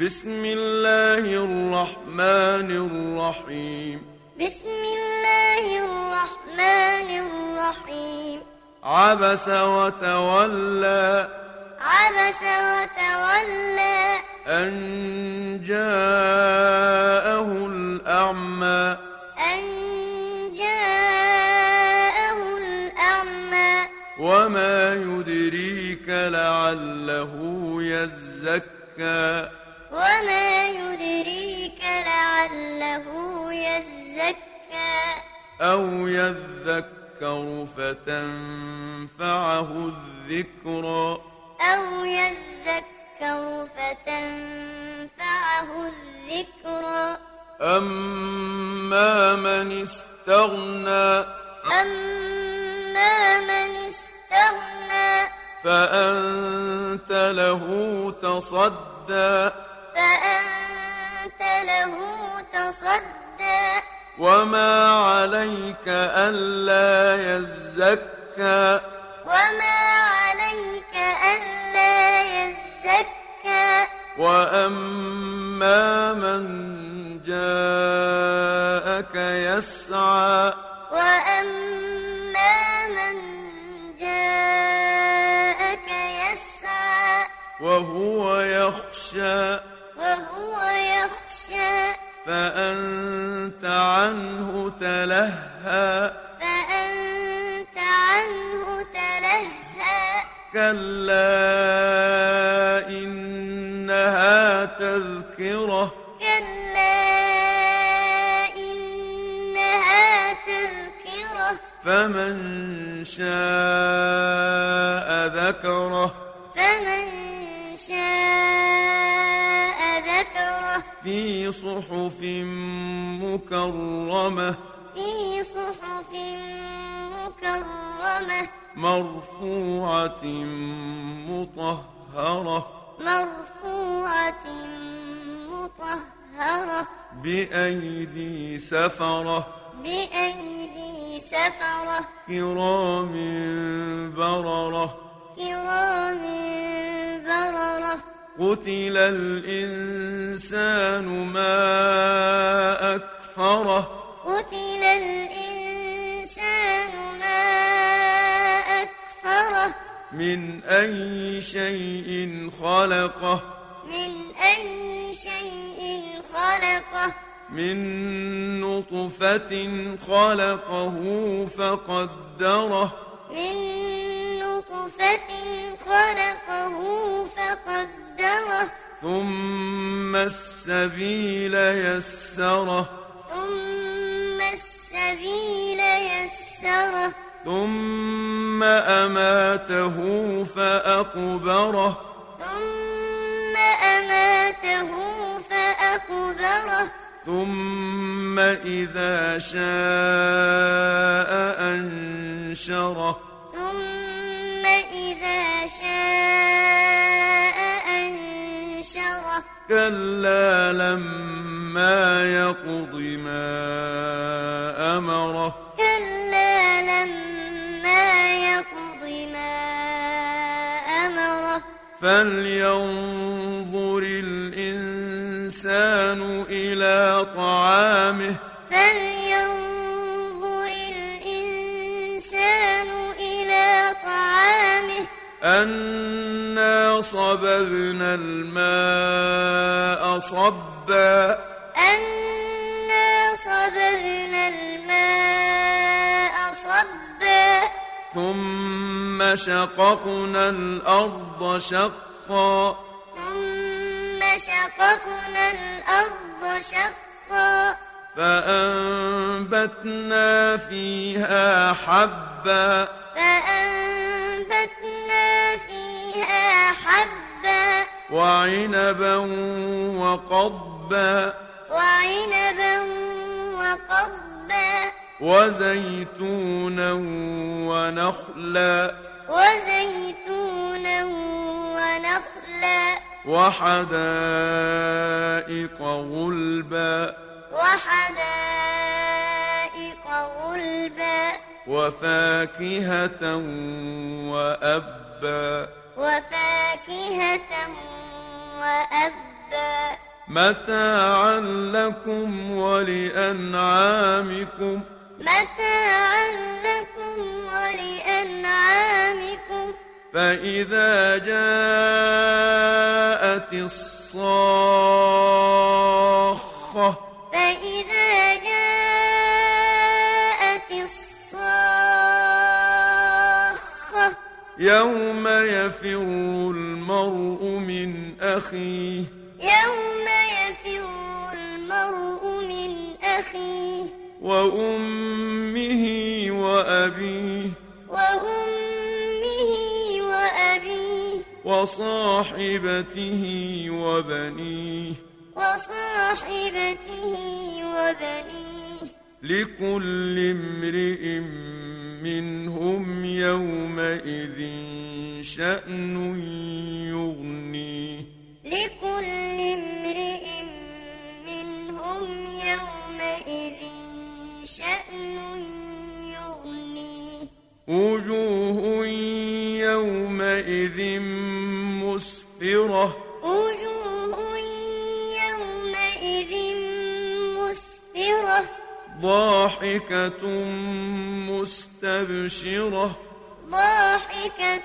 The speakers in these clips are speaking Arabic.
بسم الله الرحمن الرحيم. بسم الله الرحمن الرحيم. عبس وتولى. عبس وتولى. أن جاءه الأعمى. أن جاءه الأعمى. وما يدريك لعله يزكى. وما يدريك لعله يزكى أو يذكر فتنفعه الذكرى أو يذكر فتنفعه الذكرى أما من استغنى أما من استغنى فأنت له تصدى فأنت له تصدى. وما عليك ألا يزكى. وما عليك ألا يزكى. وأما من جاءك يسعى. وأما من جاءك يسعى. وهو يخشى. وهو يخشى فأنت عنه تلهى. فأنت عنه تلهى. كلا إنها تذكرة. كلا إنها تذكرة. فمن شاء ذكره. في صحف مكرمة في صحف مكرمة مرفوعة مطهرة مرفوعة مطهرة بأيدي سفرة بأيدي سفرة كرام قتل الإنسان ما أكفره قتل الإنسان ما أكفره من أي شيء خلقه من أي شيء خلقه من نطفة خلقه فقدره من نطفة خلقه فقدره. ثم السبيل يسره. ثم السبيل يسره. ثم أماته فأقبره. ثم أماته فأقبره. ثم إذا شاء أنشره. كلا لما يقض ما أمره. كلا لما يقض ما أمره. فلينظر الإنسان إلى طعامه. أنا صببنا الماء صبا أنا صببنا الماء صبا ثم شققنا الأرض شقا ثم شققنا الأرض شقا فأنبتنا فيها حبا فأنبتنا وعنبا وقضبا وعنبا وقضبا وزيتونا ونخلا وزيتونا ونخلا وحدائق غلبا وحدائق غلبا وفاكهة وأبا وفاكهة وأبا. متاعا لكم ولأنعامكم. متاعا لكم ولأنعامكم. فإذا جاءت الصاخة فإذا يوم يفر المرء من أخيه يوم يفر المرء من أخيه وأمه وأبيه وأمه وأبيه وصاحبته وبنيه وصاحبته وبنيه لكل امرئ منهم يومئذ شأن يغنيه لكل امرئ منهم يومئذ شأن يغنيه وجوه يومئذ مسفرة. وجوه يومئذ مسفرة. ضاحكة مستبشرة. ضاحكة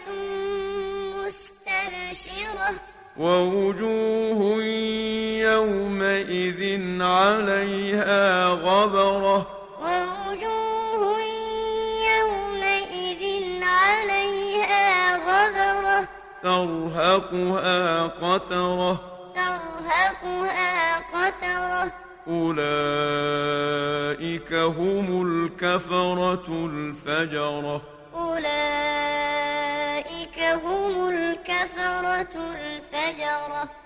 مستبشرة. ووجوه يومئذ عليها غبرة. ووجوه يومئذ عليها غبرة. ترهقها قترة. ترهقها قترة. أولئك هم الكفرة الفجرة. الفجرة